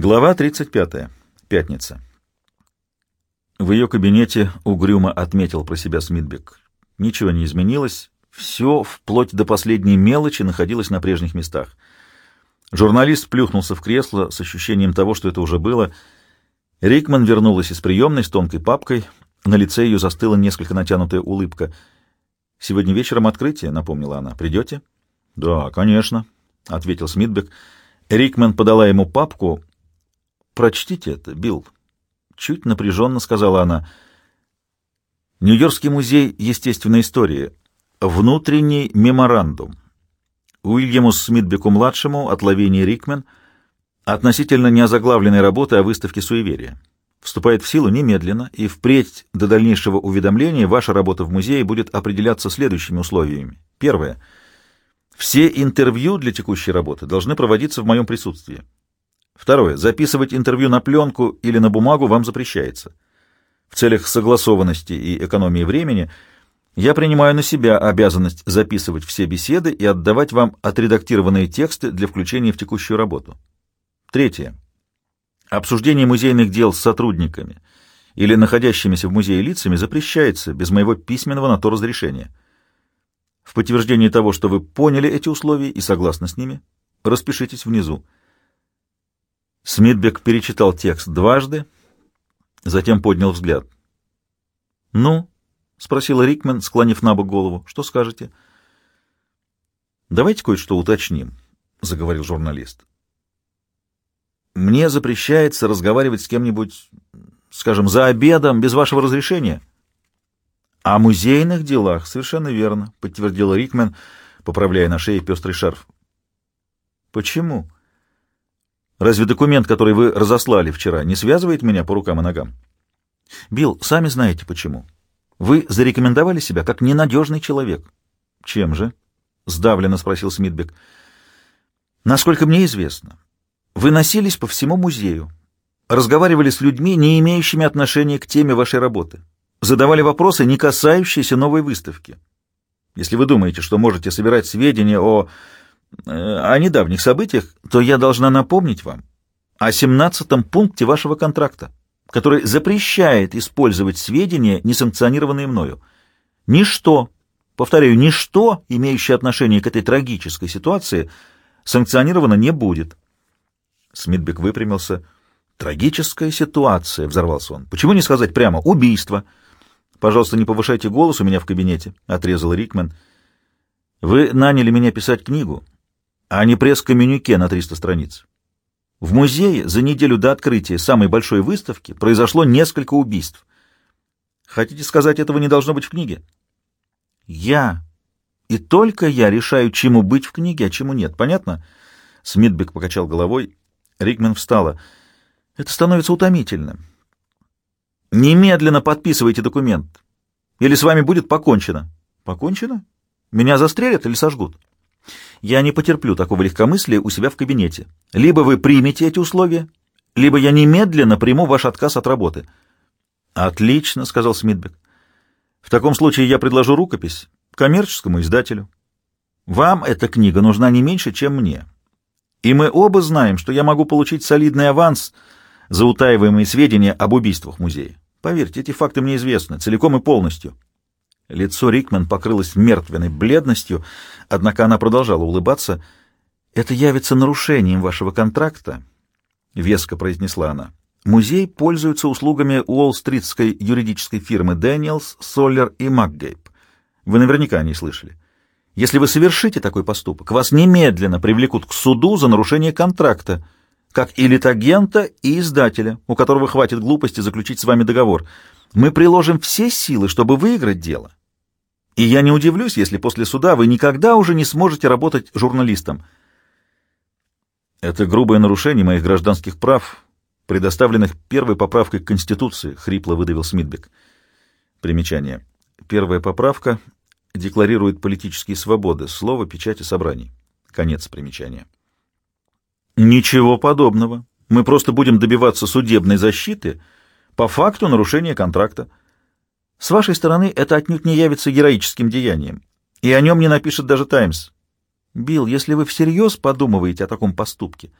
Глава 35. Пятница. В ее кабинете угрюмо отметил про себя Смитбек. Ничего не изменилось, все, вплоть до последней мелочи, находилось на прежних местах. Журналист плюхнулся в кресло с ощущением того, что это уже было. Рикман вернулась из приемной с тонкой папкой. На лице ее застыла несколько натянутая улыбка. «Сегодня вечером открытие», — напомнила она. «Придете?» «Да, конечно», — ответил Смитбек. Рикман подала ему папку, Прочтите это, Билл. Чуть напряженно сказала она. Нью-Йоркский музей естественной истории. Внутренний меморандум. Уильяму Смитбеку-младшему от Лавинии Рикмен относительно неозаглавленной работы о выставке суеверия. Вступает в силу немедленно, и впредь до дальнейшего уведомления ваша работа в музее будет определяться следующими условиями. Первое. Все интервью для текущей работы должны проводиться в моем присутствии. Второе. Записывать интервью на пленку или на бумагу вам запрещается. В целях согласованности и экономии времени я принимаю на себя обязанность записывать все беседы и отдавать вам отредактированные тексты для включения в текущую работу. Третье. Обсуждение музейных дел с сотрудниками или находящимися в музее лицами запрещается без моего письменного на то разрешения. В подтверждении того, что вы поняли эти условия и согласны с ними, распишитесь внизу. Смитбек перечитал текст дважды, затем поднял взгляд. «Ну?» — спросила Рикмен, склонив на бок голову. «Что скажете?» «Давайте кое-что уточним», — заговорил журналист. «Мне запрещается разговаривать с кем-нибудь, скажем, за обедом, без вашего разрешения». «О музейных делах, совершенно верно», — подтвердила Рикмен, поправляя на шее пестрый шарф. «Почему?» Разве документ, который вы разослали вчера, не связывает меня по рукам и ногам? Билл, сами знаете почему. Вы зарекомендовали себя как ненадежный человек. Чем же? Сдавленно спросил Смитбек. Насколько мне известно, вы носились по всему музею, разговаривали с людьми, не имеющими отношения к теме вашей работы, задавали вопросы, не касающиеся новой выставки. Если вы думаете, что можете собирать сведения о о недавних событиях, то я должна напомнить вам о 17 пункте вашего контракта, который запрещает использовать сведения, несанкционированные мною. Ничто, повторяю, ничто, имеющее отношение к этой трагической ситуации, санкционировано не будет. Смитбек выпрямился. «Трагическая ситуация», — взорвался он. «Почему не сказать прямо? Убийство». «Пожалуйста, не повышайте голос у меня в кабинете», — отрезал Рикман. «Вы наняли меня писать книгу, а не пресс-коммюнике на 300 страниц. В музее за неделю до открытия самой большой выставки произошло несколько убийств. Хотите сказать, этого не должно быть в книге? Я и только я решаю, чему быть в книге, а чему нет. Понятно? Смитбек покачал головой. Рикмен встала. Это становится утомительным. Немедленно подписывайте документ. Или с вами будет покончено. Покончено? Меня застрелят или сожгут? Я не потерплю такого легкомыслия у себя в кабинете. Либо вы примете эти условия, либо я немедленно приму ваш отказ от работы. Отлично, сказал Смитбек. В таком случае я предложу рукопись коммерческому издателю. Вам эта книга нужна не меньше, чем мне. И мы оба знаем, что я могу получить солидный аванс за утаиваемые сведения об убийствах музея. Поверьте, эти факты мне известны целиком и полностью. Лицо Рикман покрылось мертвенной бледностью, однако она продолжала улыбаться. «Это явится нарушением вашего контракта», — веско произнесла она. «Музей пользуется услугами Уолл-стритской юридической фирмы Дэниелс, Соллер и МакГейб. Вы наверняка о ней слышали. Если вы совершите такой поступок, вас немедленно привлекут к суду за нарушение контракта, как и литагента, и издателя, у которого хватит глупости заключить с вами договор. Мы приложим все силы, чтобы выиграть дело. И я не удивлюсь, если после суда вы никогда уже не сможете работать журналистом. Это грубое нарушение моих гражданских прав, предоставленных первой поправкой к Конституции, хрипло выдавил Смитбек. Примечание. Первая поправка декларирует политические свободы, слово, печати собраний. Конец примечания. Ничего подобного. Мы просто будем добиваться судебной защиты по факту нарушения контракта. С вашей стороны это отнюдь не явится героическим деянием, и о нем не напишет даже «Таймс». Билл, если вы всерьез подумываете о таком поступке,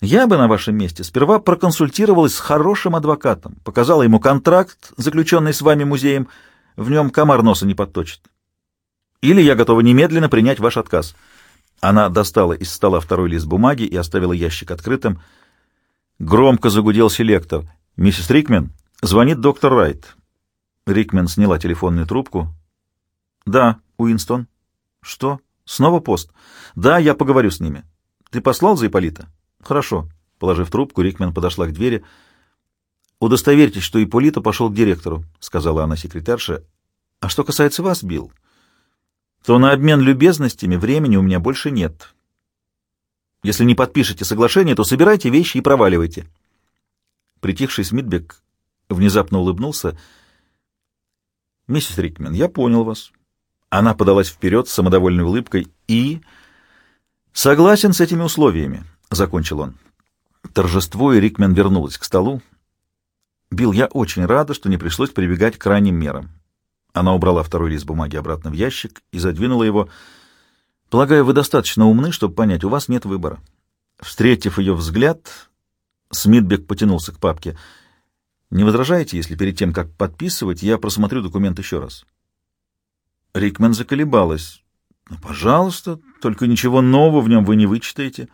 Я бы на вашем месте сперва проконсультировалась с хорошим адвокатом, показала ему контракт, заключенный с вами музеем, в нем комар носа не подточит. Или я готова немедленно принять ваш отказ. Она достала из стола второй лист бумаги и оставила ящик открытым. Громко загудел селектор. «Миссис Рикмен, звонит доктор Райт». Рикмен сняла телефонную трубку. «Да, Уинстон». «Что? Снова пост?» «Да, я поговорю с ними». «Ты послал за Ипполита?» «Хорошо». Положив трубку, Рикмен подошла к двери. «Удостоверьтесь, что Ипполита пошел к директору», — сказала она секретарше. «А что касается вас, Билл, то на обмен любезностями времени у меня больше нет. Если не подпишете соглашение, то собирайте вещи и проваливайте». Притихший Смитбек внезапно улыбнулся. «Миссис Рикмен, я понял вас». Она подалась вперед с самодовольной улыбкой и... «Согласен с этими условиями», — закончил он. Торжествуя, Рикмен вернулась к столу. «Билл, я очень рада, что не пришлось прибегать к крайним мерам». Она убрала второй лист бумаги обратно в ящик и задвинула его. «Полагаю, вы достаточно умны, чтобы понять, у вас нет выбора». Встретив ее взгляд, Смитбек потянулся к папке. «Не возражаете, если перед тем, как подписывать, я просмотрю документ еще раз?» Рикмен заколебалась. «Ну, пожалуйста, только ничего нового в нем вы не вычитаете.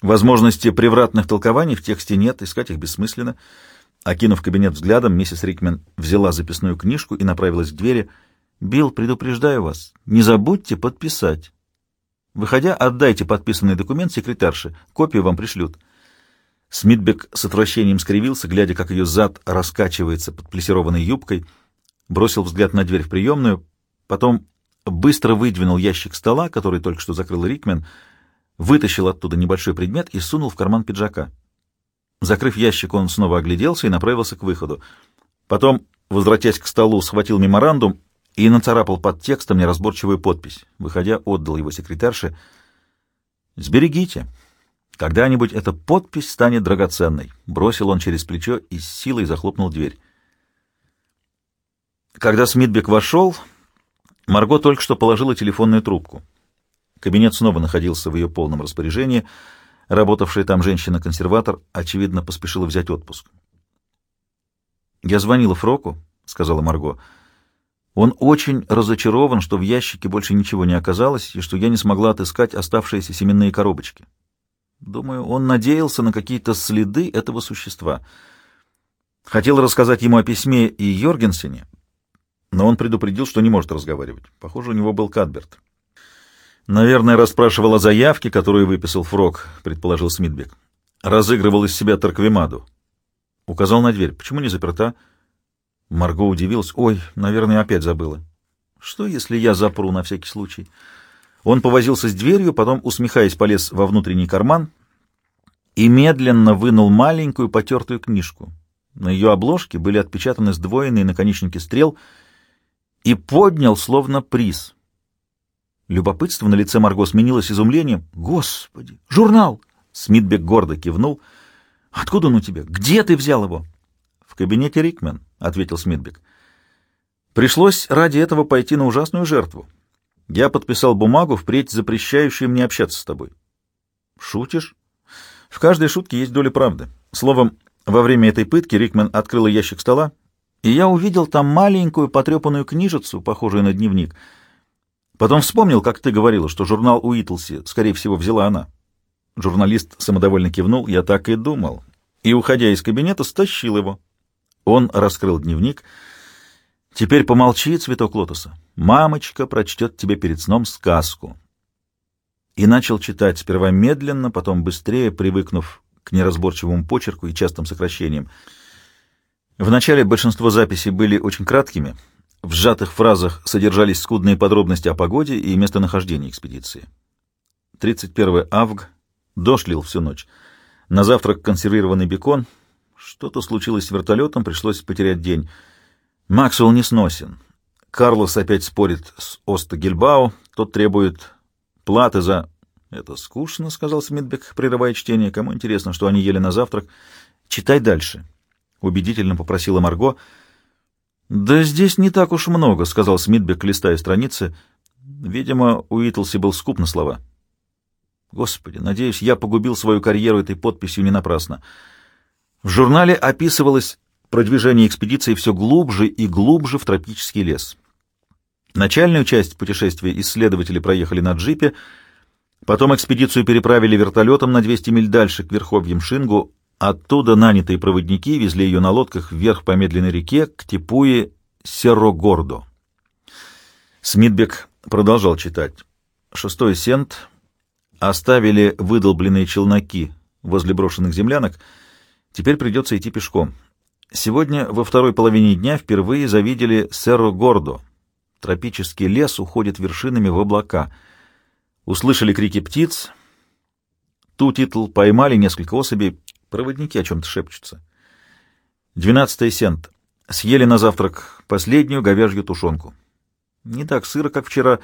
Возможности превратных толкований в тексте нет, искать их бессмысленно». Окинув кабинет взглядом, миссис Рикмен взяла записную книжку и направилась к двери. «Билл, предупреждаю вас, не забудьте подписать. Выходя, отдайте подписанный документ секретарше, копию вам пришлют». Смитбек с отвращением скривился, глядя, как ее зад раскачивается под плессированной юбкой, бросил взгляд на дверь в приемную, потом быстро выдвинул ящик стола, который только что закрыл Рикмен, вытащил оттуда небольшой предмет и сунул в карман пиджака. Закрыв ящик, он снова огляделся и направился к выходу. Потом, возвратясь к столу, схватил меморандум и нацарапал под текстом неразборчивую подпись. Выходя, отдал его секретарше. «Сберегите. Когда-нибудь эта подпись станет драгоценной», — бросил он через плечо и с силой захлопнул дверь. Когда Смитбек вошел, Марго только что положила телефонную трубку. Кабинет снова находился в ее полном распоряжении — Работавшая там женщина-консерватор, очевидно, поспешила взять отпуск. «Я звонила Фроку», — сказала Марго. «Он очень разочарован, что в ящике больше ничего не оказалось и что я не смогла отыскать оставшиеся семенные коробочки. Думаю, он надеялся на какие-то следы этого существа. Хотел рассказать ему о письме и Йоргенсене, но он предупредил, что не может разговаривать. Похоже, у него был Кадберт». Наверное, расспрашивал о заявке, которую выписал Фрог, предположил Смитбек. Разыгрывал из себя Тарквимаду. Указал на дверь. Почему не заперта? Марго удивилась. Ой, наверное, опять забыла. Что, если я запру на всякий случай? Он повозился с дверью, потом, усмехаясь, полез во внутренний карман и медленно вынул маленькую потертую книжку. На ее обложке были отпечатаны сдвоенные наконечники стрел и поднял, словно приз — Любопытство на лице Марго сменилось изумлением. «Господи! Журнал!» Смитбек гордо кивнул. «Откуда он у тебя? Где ты взял его?» «В кабинете Рикмен», — ответил Смитбек. «Пришлось ради этого пойти на ужасную жертву. Я подписал бумагу, впредь запрещающую мне общаться с тобой». «Шутишь?» «В каждой шутке есть доля правды. Словом, во время этой пытки Рикмен открыл ящик стола, и я увидел там маленькую потрепанную книжицу, похожую на дневник — Потом вспомнил, как ты говорила, что журнал Уитлси, скорее всего, взяла она. Журналист самодовольно кивнул. Я так и думал. И, уходя из кабинета, стащил его. Он раскрыл дневник. Теперь помолчи, цветок лотоса. Мамочка прочтет тебе перед сном сказку. И начал читать сперва медленно, потом быстрее, привыкнув к неразборчивому почерку и частым сокращениям. Вначале большинство записей были очень краткими — в сжатых фразах содержались скудные подробности о погоде и местонахождении экспедиции. 31 авг. Дождь лил всю ночь. На завтрак консервированный бекон. Что-то случилось с вертолетом, пришлось потерять день. Максвелл не сносен. Карлос опять спорит с Оста Гильбао. Тот требует платы за... «Это скучно», — сказал Смитбек, прерывая чтение. «Кому интересно, что они ели на завтрак?» «Читай дальше», — убедительно попросила Марго. «Да здесь не так уж много», — сказал Смитбек, листая страницы. Видимо, Уитлси был скуп на слова. Господи, надеюсь, я погубил свою карьеру этой подписью не напрасно. В журнале описывалось продвижение экспедиции все глубже и глубже в тропический лес. Начальную часть путешествия исследователи проехали на джипе, потом экспедицию переправили вертолетом на 200 миль дальше к верховьям Шингу, оттуда нанятые проводники везли ее на лодках вверх по медленной реке к Типуе Серогордо. Смитбек продолжал читать. Шестой сент. Оставили выдолбленные челноки возле брошенных землянок. Теперь придется идти пешком. Сегодня во второй половине дня впервые завидели Серо-Гордо. Тропический лес уходит вершинами в облака. Услышали крики птиц. Ту поймали несколько особей. Проводники о чем-то шепчутся. Двенадцатый сент. Съели на завтрак последнюю говяжью тушенку. Не так сыро, как вчера.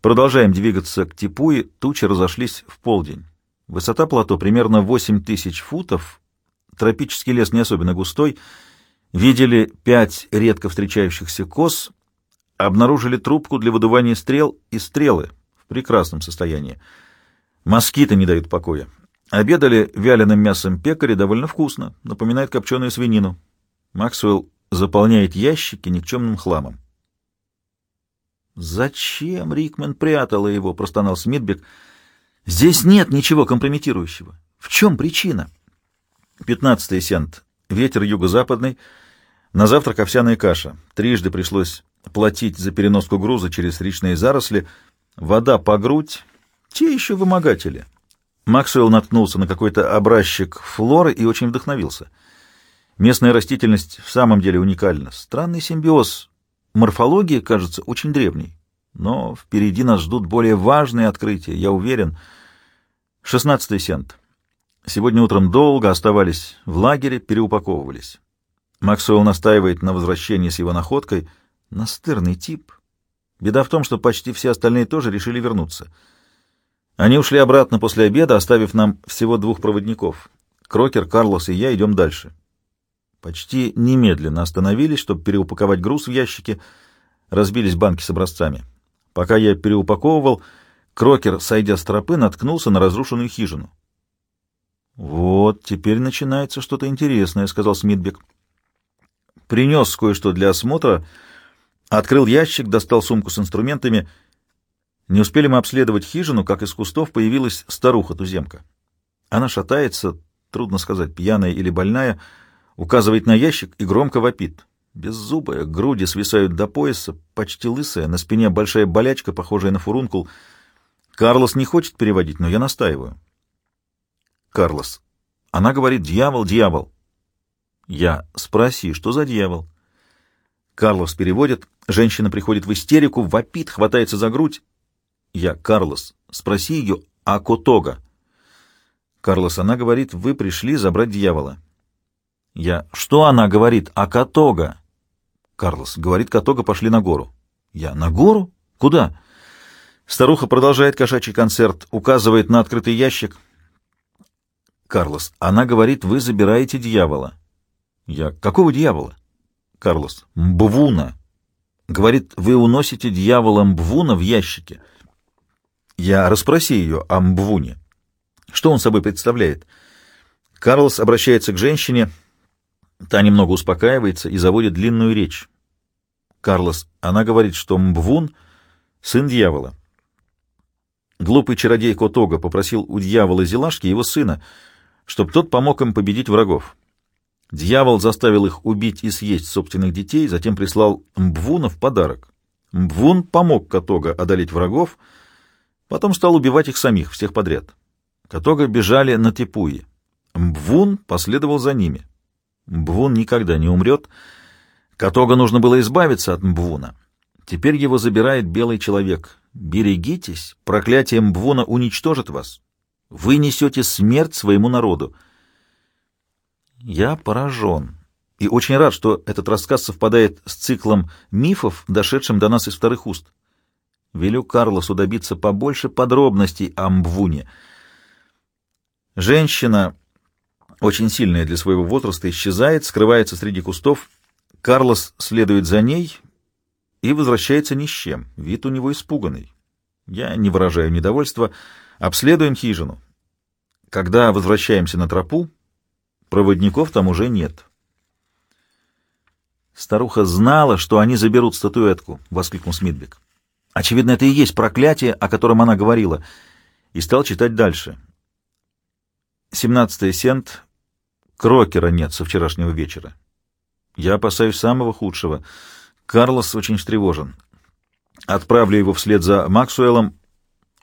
Продолжаем двигаться к Типуи. Тучи разошлись в полдень. Высота плато примерно 8 тысяч футов. Тропический лес не особенно густой. Видели пять редко встречающихся коз. Обнаружили трубку для выдувания стрел и стрелы в прекрасном состоянии. Москиты не дают покоя. Обедали вяленым мясом пекаря довольно вкусно, напоминает копченую свинину. Максвелл заполняет ящики никчемным хламом. «Зачем Рикмен прятала его?» — простонал Смитбек. «Здесь нет ничего компрометирующего. В чем причина?» «Пятнадцатый сент. Ветер юго-западный. На завтрак овсяная каша. Трижды пришлось платить за переноску груза через речные заросли. Вода по грудь. Те еще вымогатели». Максвелл наткнулся на какой-то образчик флоры и очень вдохновился. Местная растительность в самом деле уникальна. Странный симбиоз Морфология кажется очень древней, но впереди нас ждут более важные открытия, я уверен. Шестнадцатый сент. Сегодня утром долго оставались в лагере, переупаковывались. Максуэлл настаивает на возвращении с его находкой. Настырный тип. Беда в том, что почти все остальные тоже решили вернуться. Они ушли обратно после обеда, оставив нам всего двух проводников. Крокер, Карлос и я идем дальше. Почти немедленно остановились, чтобы переупаковать груз в ящики. Разбились банки с образцами. Пока я переупаковывал, Крокер, сойдя с тропы, наткнулся на разрушенную хижину. «Вот, теперь начинается что-то интересное», — сказал Смитбек. Принес кое-что для осмотра, открыл ящик, достал сумку с инструментами. Не успели мы обследовать хижину, как из кустов появилась старуха-туземка. Она шатается, трудно сказать, пьяная или больная, — указывает на ящик и громко вопит. Беззубая, груди свисают до пояса, почти лысая, на спине большая болячка, похожая на фурункул. Карлос не хочет переводить, но я настаиваю. Карлос. Она говорит «дьявол, дьявол». Я. Спроси, что за дьявол? Карлос переводит. Женщина приходит в истерику, вопит, хватается за грудь. Я. Карлос. Спроси ее о Котога. Карлос. Она говорит, вы пришли забрать дьявола. Я. Что она говорит о Катога? Карлос. Говорит, Катога пошли на гору. Я. На гору? Куда? Старуха продолжает кошачий концерт, указывает на открытый ящик. Карлос. Она говорит, вы забираете дьявола. Я. Какого дьявола? Карлос. Мбвуна. Говорит, вы уносите дьявола Мбвуна в ящике. Я расспроси ее о Мбвуне. Что он собой представляет? Карлос обращается к женщине, Та немного успокаивается и заводит длинную речь. Карлос, она говорит, что Мбвун — сын дьявола. Глупый чародей Котога попросил у дьявола Зелашки его сына, чтобы тот помог им победить врагов. Дьявол заставил их убить и съесть собственных детей, затем прислал Мбвуна в подарок. Мбвун помог Котога одолеть врагов, потом стал убивать их самих, всех подряд. Котога бежали на Тепуи. Мбвун последовал за ними. Мбвун никогда не умрет. Катога нужно было избавиться от Мбвуна. Теперь его забирает белый человек. Берегитесь, проклятие Мбвуна уничтожит вас. Вы несете смерть своему народу. Я поражен и очень рад, что этот рассказ совпадает с циклом мифов, дошедшим до нас из вторых уст. Велю Карлосу добиться побольше подробностей о Мбвуне. Женщина очень сильная для своего возраста, исчезает, скрывается среди кустов. Карлос следует за ней и возвращается ни с чем. Вид у него испуганный. Я не выражаю недовольства, Обследуем хижину. Когда возвращаемся на тропу, проводников там уже нет. Старуха знала, что они заберут статуэтку, — воскликнул Смитбек. Очевидно, это и есть проклятие, о котором она говорила, и стал читать дальше. Семнадцатый сент. Крокера нет со вчерашнего вечера. Я опасаюсь самого худшего. Карлос очень встревожен. Отправлю его вслед за Максуэлом.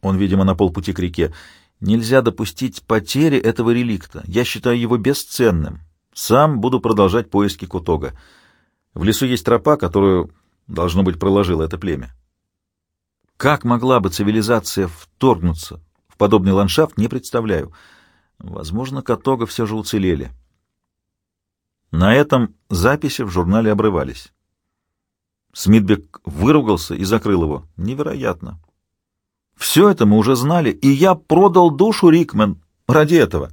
Он, видимо, на полпути к реке. Нельзя допустить потери этого реликта. Я считаю его бесценным. Сам буду продолжать поиски Кутога. В лесу есть тропа, которую, должно быть, проложило это племя. Как могла бы цивилизация вторгнуться в подобный ландшафт, не представляю. Возможно, Катога все же уцелели. На этом записи в журнале обрывались. Смитбек выругался и закрыл его. Невероятно. Все это мы уже знали, и я продал душу, Рикмен, ради этого.